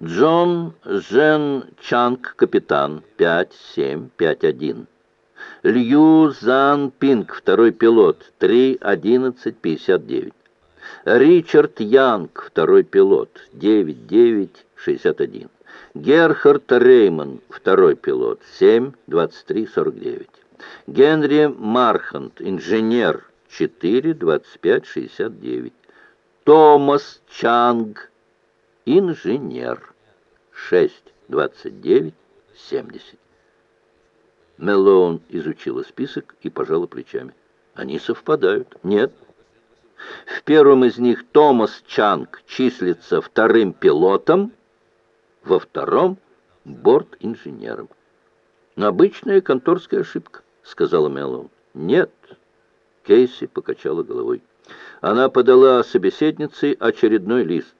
Джон Жен Чанг, капитан, 5751. Лью Зан Пинг, второй пилот, 3.11.59. Ричард Янг, второй пилот, 9.9.61. Герхард Реймон, второй пилот, 7.23.49. Генри Мархант, инженер, 4.25.69. Томас Чанг, инженер, 6.29.70. Мелоун изучила список и пожала плечами. Они совпадают. Нет. В первом из них Томас Чанг числится вторым пилотом, во втором — борт-инженером. «Обычная конторская ошибка», — сказала Мелоун. «Нет». Кейси покачала головой. Она подала собеседнице очередной лист.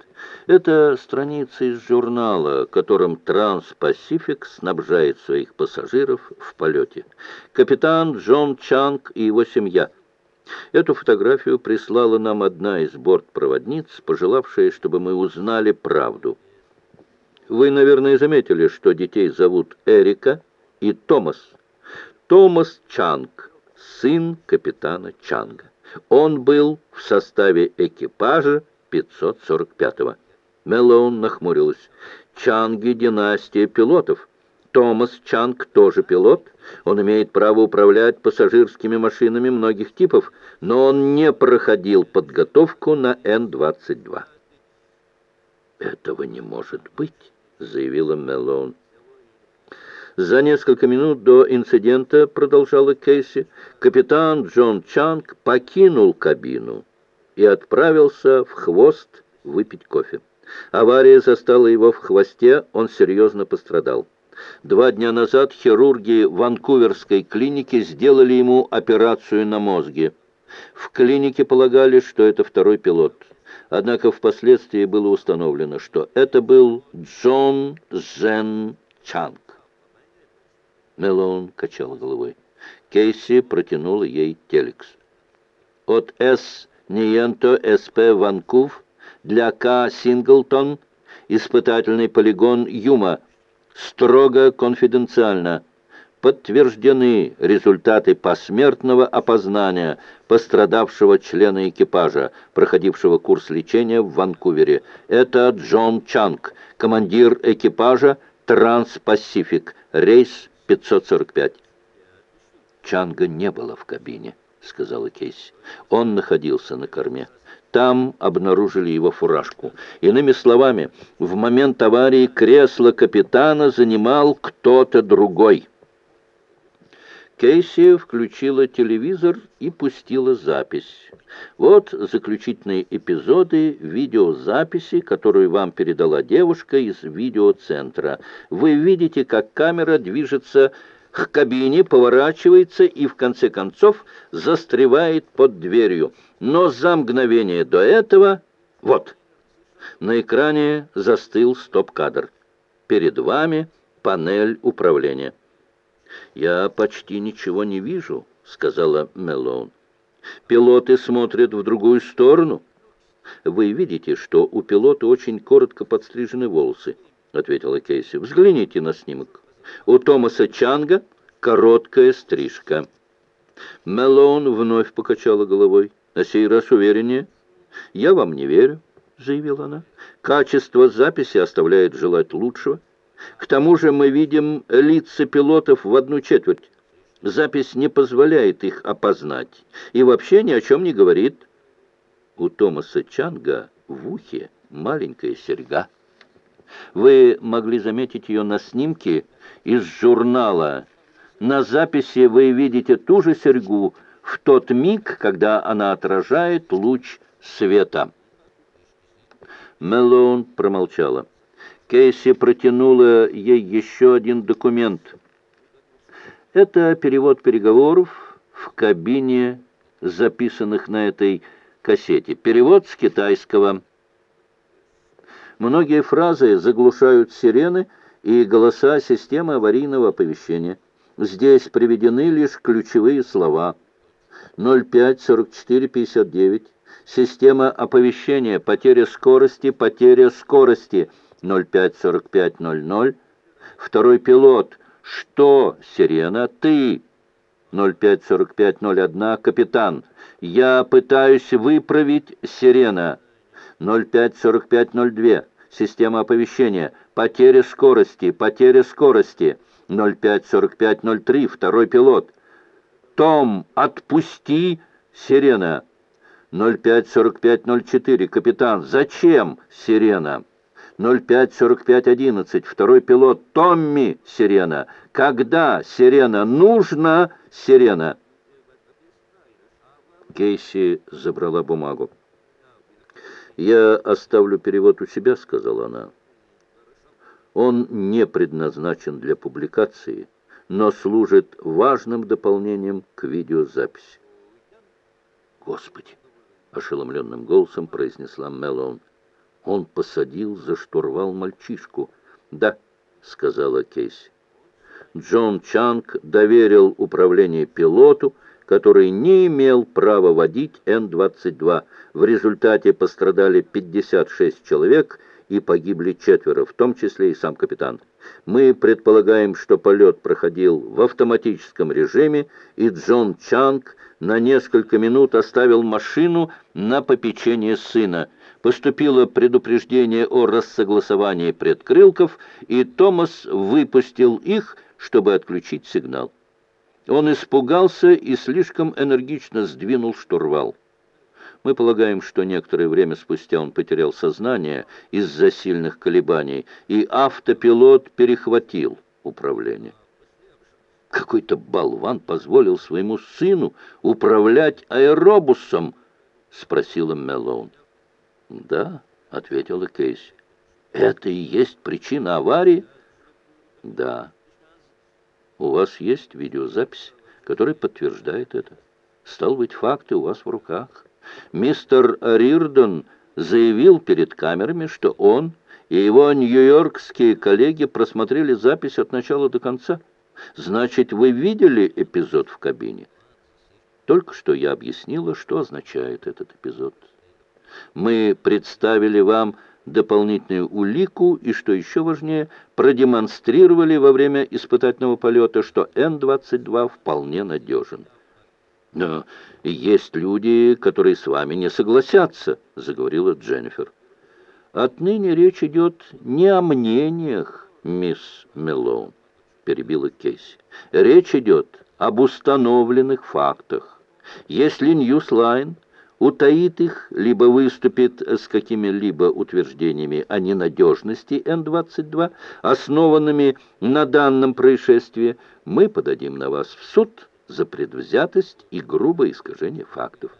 Это страница из журнала, которым Транс-Пасифик снабжает своих пассажиров в полете. Капитан Джон Чанг и его семья. Эту фотографию прислала нам одна из бортпроводниц, пожелавшая, чтобы мы узнали правду. Вы, наверное, заметили, что детей зовут Эрика и Томас. Томас Чанг, сын капитана Чанга. Он был в составе экипажа 545-го. Мелоун нахмурилась. Чанги — династия пилотов. Томас Чанг тоже пилот. Он имеет право управлять пассажирскими машинами многих типов, но он не проходил подготовку на Н-22. «Этого не может быть», — заявила Мелоун. За несколько минут до инцидента, продолжала Кейси, капитан Джон Чанг покинул кабину и отправился в хвост выпить кофе. Авария застала его в хвосте, он серьезно пострадал. Два дня назад хирурги Ванкуверской клиники сделали ему операцию на мозге. В клинике полагали, что это второй пилот. Однако впоследствии было установлено, что это был Джон Зен Чанг. Мелоун качал головой. Кейси протянула ей телекс. От С. Ниенто СП Ванкув для К. Синглтон испытательный полигон Юма. Строго конфиденциально. Подтверждены результаты посмертного опознания пострадавшего члена экипажа, проходившего курс лечения в Ванкувере. Это Джон Чанг, командир экипажа Транс-Пасифик, рейс 545. Чанга не было в кабине, сказала Кейси. Он находился на корме. Там обнаружили его фуражку. Иными словами, в момент аварии кресло капитана занимал кто-то другой. Кейси включила телевизор и пустила запись. Вот заключительные эпизоды видеозаписи, которую вам передала девушка из видеоцентра. Вы видите, как камера движется к кабине, поворачивается и в конце концов застревает под дверью. Но за мгновение до этого... Вот, на экране застыл стоп-кадр. Перед вами панель управления. «Я почти ничего не вижу», — сказала Мелоун. «Пилоты смотрят в другую сторону». «Вы видите, что у пилота очень коротко подстрижены волосы», — ответила Кейси. «Взгляните на снимок. У Томаса Чанга короткая стрижка». Мелоун вновь покачала головой. На сей раз увереннее. «Я вам не верю», — заявила она. «Качество записи оставляет желать лучшего». К тому же мы видим лица пилотов в одну четверть. Запись не позволяет их опознать и вообще ни о чем не говорит. У Томаса Чанга в ухе маленькая серьга. Вы могли заметить ее на снимке из журнала. На записи вы видите ту же серьгу в тот миг, когда она отражает луч света. Мелон промолчала. Кейси протянула ей еще один документ. Это перевод переговоров в кабине, записанных на этой кассете. Перевод с китайского. Многие фразы заглушают сирены и голоса системы аварийного оповещения. Здесь приведены лишь ключевые слова. 05-44-59. Система оповещения. Потеря скорости, потеря скорости. 054500. Второй пилот. Что, Сирена, ты? 054501. Капитан. Я пытаюсь выправить Сирена. 054502. Система оповещения. Потеря скорости, потеря скорости. 054503. Второй пилот. Том, отпусти Сирена. 054504. Капитан. Зачем Сирена? 054511. Второй пилот. Томми Сирена. Когда Сирена? Нужно Сирена. Кейси забрала бумагу. «Я оставлю перевод у себя», — сказала она. «Он не предназначен для публикации, но служит важным дополнением к видеозаписи». «Господи!» — ошеломленным голосом произнесла Мелон. «Он посадил за штурвал мальчишку». «Да», — сказала Кейси. Джон Чанг доверил управление пилоту, который не имел права водить Н-22. В результате пострадали 56 человек и погибли четверо, в том числе и сам капитан. Мы предполагаем, что полет проходил в автоматическом режиме, и Джон Чанг на несколько минут оставил машину на попечение сына. Поступило предупреждение о рассогласовании предкрылков, и Томас выпустил их, чтобы отключить сигнал. Он испугался и слишком энергично сдвинул штурвал. Мы полагаем, что некоторое время спустя он потерял сознание из-за сильных колебаний, и автопилот перехватил управление. Какой-то болван позволил своему сыну управлять аэробусом, спросила Мелоун. Да, ответила Кейси. Это и есть причина аварии? Да. У вас есть видеозапись, которая подтверждает это. Стал быть, факты у вас в руках. Мистер Рирдон заявил перед камерами, что он и его нью-йоркские коллеги просмотрели запись от начала до конца. Значит, вы видели эпизод в кабине? Только что я объяснила, что означает этот эпизод. Мы представили вам дополнительную улику и, что еще важнее, продемонстрировали во время испытательного полета, что Н-22 вполне надежен. «Но есть люди, которые с вами не согласятся», — заговорила Дженнифер. «Отныне речь идет не о мнениях, мисс Мелоун», — перебила Кейси. «Речь идет об установленных фактах. Если Ньюслайн утаит их, либо выступит с какими-либо утверждениями о ненадежности Н-22, основанными на данном происшествии, мы подадим на вас в суд за предвзятость и грубое искажение фактов.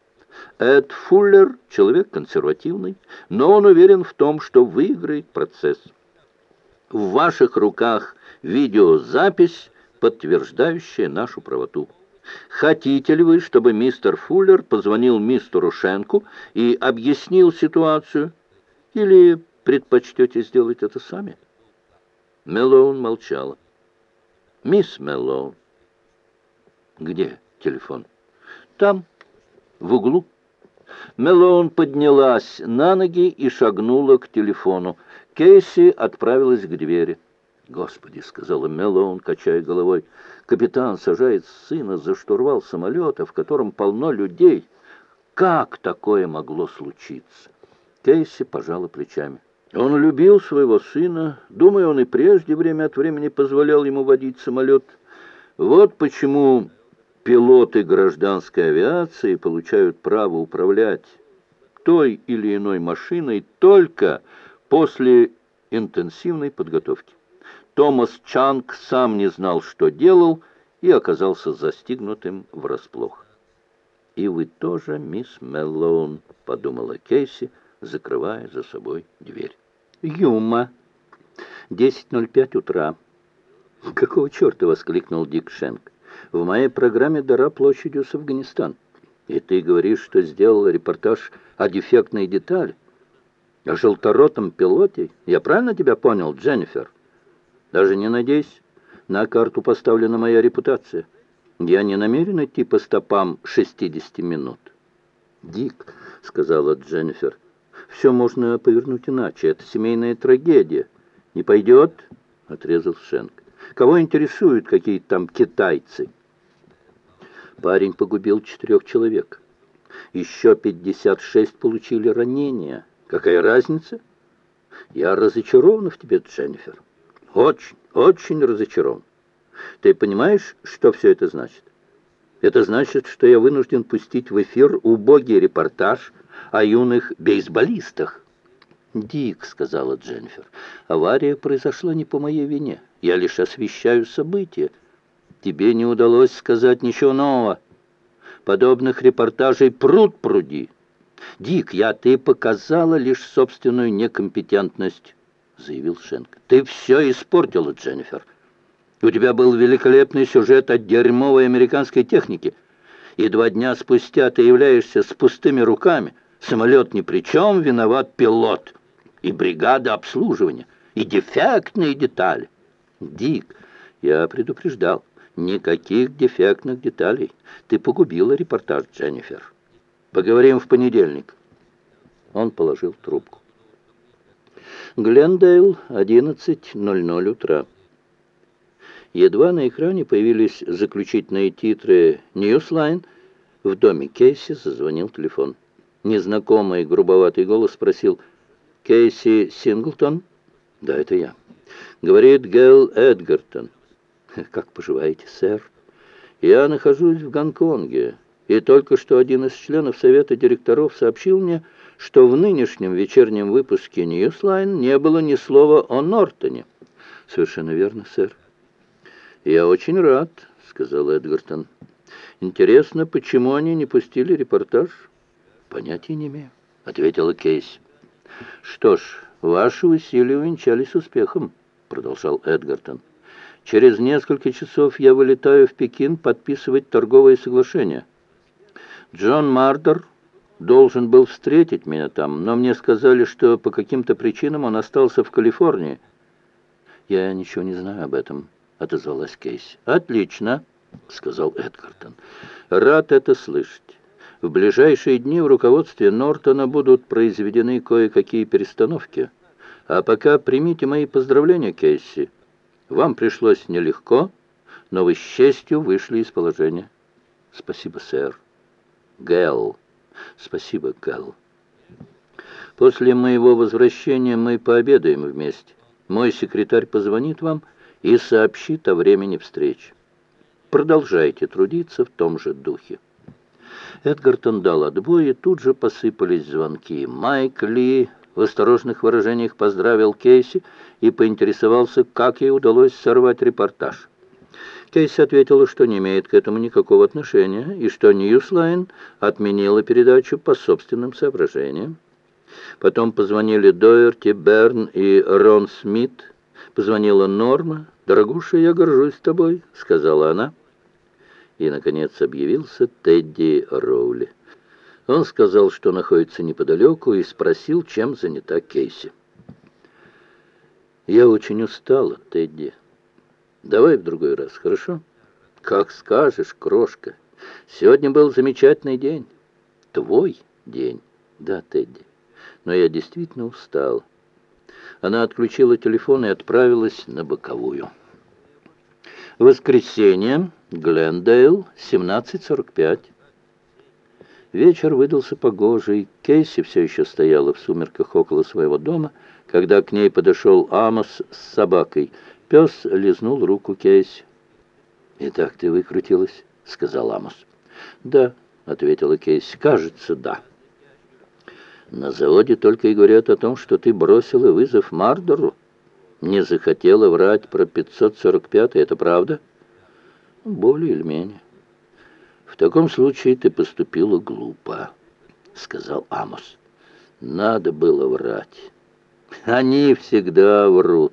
Эд Фуллер — человек консервативный, но он уверен в том, что выиграет процесс. В ваших руках видеозапись, подтверждающая нашу правоту. Хотите ли вы, чтобы мистер Фуллер позвонил мистеру Шенку и объяснил ситуацию? Или предпочтете сделать это сами?» Мелоун молчала. «Мисс Мелоун». «Где телефон?» «Там, в углу». Мелоун поднялась на ноги и шагнула к телефону. Кейси отправилась к двери. «Господи!» — сказала Мелоун, качая головой. «Капитан сажает сына за штурвал самолета, в котором полно людей. Как такое могло случиться?» Кейси пожала плечами. Он любил своего сына. Думаю, он и прежде время от времени позволял ему водить самолет. Вот почему пилоты гражданской авиации получают право управлять той или иной машиной только после интенсивной подготовки. Томас Чанг сам не знал, что делал, и оказался застигнутым врасплох. «И вы тоже, мисс Меллоун», — подумала Кейси, закрывая за собой дверь. «Юма! 10.05 утра». «Какого черта?» — воскликнул Дик Шенк. «В моей программе «Дара площадью с Афганистан». И ты говоришь, что сделал репортаж о дефектной детали? О желторотом пилоте? Я правильно тебя понял, Дженнифер?» Даже не надейся. На карту поставлена моя репутация. Я не намерен идти по стопам 60 минут. «Дик», — сказала Дженнифер, — «все можно повернуть иначе. Это семейная трагедия». «Не пойдет», — отрезал Шенк. «Кого интересуют какие-то там китайцы?» Парень погубил четырех человек. Еще 56 получили ранения. Какая разница? Я разочарован в тебе, Дженнифер. Очень, очень разочарован. Ты понимаешь, что все это значит? Это значит, что я вынужден пустить в эфир убогий репортаж о юных бейсболистах. «Дик», — сказала Дженнифер, — «авария произошла не по моей вине. Я лишь освещаю события. Тебе не удалось сказать ничего нового. Подобных репортажей пруд пруди. Дик, я ты показала лишь собственную некомпетентность», — заявил Шенк. «Ты все испортила, Дженнифер. У тебя был великолепный сюжет о дерьмовой американской технике, и два дня спустя ты являешься с пустыми руками. Самолет ни при чем, виноват пилот» и бригада обслуживания, и дефектные детали. Дик, я предупреждал, никаких дефектных деталей. Ты погубила репортаж, Дженнифер. Поговорим в понедельник. Он положил трубку. Глендейл, 11.00 утра. Едва на экране появились заключительные титры «Ньюслайн», в доме Кейси зазвонил телефон. Незнакомый грубоватый голос спросил Кейси Синглтон? Да, это я. Говорит Гэл Эдгартон. Как поживаете, сэр? Я нахожусь в Гонконге, и только что один из членов совета директоров сообщил мне, что в нынешнем вечернем выпуске «Ньюслайн» не было ни слова о Нортоне. Совершенно верно, сэр. Я очень рад, сказал Эдгартон. Интересно, почему они не пустили репортаж? Понятия не имею, ответила Кейси. «Что ж, ваши усилия увенчались успехом», — продолжал Эдгартон. «Через несколько часов я вылетаю в Пекин подписывать торговые соглашения. Джон Мардер должен был встретить меня там, но мне сказали, что по каким-то причинам он остался в Калифорнии». «Я ничего не знаю об этом», — отозвалась Кейси. «Отлично», — сказал Эдгартон. «Рад это слышать». В ближайшие дни в руководстве Нортона будут произведены кое-какие перестановки. А пока примите мои поздравления, Кейси. Вам пришлось нелегко, но вы с честью вышли из положения. Спасибо, сэр. Гэл. Спасибо, Гэл. После моего возвращения мы пообедаем вместе. Мой секретарь позвонит вам и сообщит о времени встречи. Продолжайте трудиться в том же духе. Эдгартон дал отбой, и тут же посыпались звонки. Майк Ли в осторожных выражениях поздравил Кейси и поинтересовался, как ей удалось сорвать репортаж. Кейси ответила, что не имеет к этому никакого отношения, и что Ньюслайн отменила передачу по собственным соображениям. Потом позвонили Доерти, Берн и Рон Смит. Позвонила Норма. «Дорогуша, я горжусь тобой», — сказала она и, наконец, объявился Тедди Роули. Он сказал, что находится неподалеку, и спросил, чем занята Кейси. «Я очень устала, Тедди. Давай в другой раз, хорошо?» «Как скажешь, крошка. Сегодня был замечательный день. Твой день. Да, Тедди. Но я действительно устал». Она отключила телефон и отправилась на боковую. Воскресенье, Глендейл, 17.45. Вечер выдался погожий. Кейси все еще стояла в сумерках около своего дома, когда к ней подошел Амос с собакой. Пес лизнул руку Кейси. «Итак, ты выкрутилась?» — сказал Амос. «Да», — ответила Кейси. «Кажется, да». «На заводе только и говорят о том, что ты бросила вызов Мардору» не захотела врать про 545 это правда? Более или менее. В таком случае ты поступила глупо, сказал Амос. Надо было врать. Они всегда врут.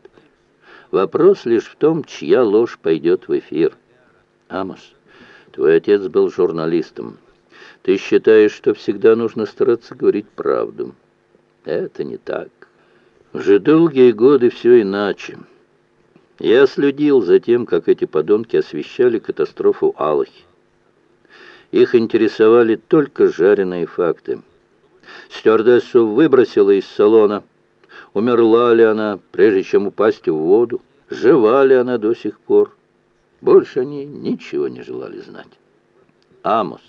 Вопрос лишь в том, чья ложь пойдет в эфир. Амос, твой отец был журналистом. Ты считаешь, что всегда нужно стараться говорить правду. Это не так. Уже долгие годы все иначе. Я следил за тем, как эти подонки освещали катастрофу Аллахи. Их интересовали только жареные факты. Стюардессу выбросило из салона. Умерла ли она, прежде чем упасть в воду? Жива ли она до сих пор? Больше они ничего не желали знать. Амос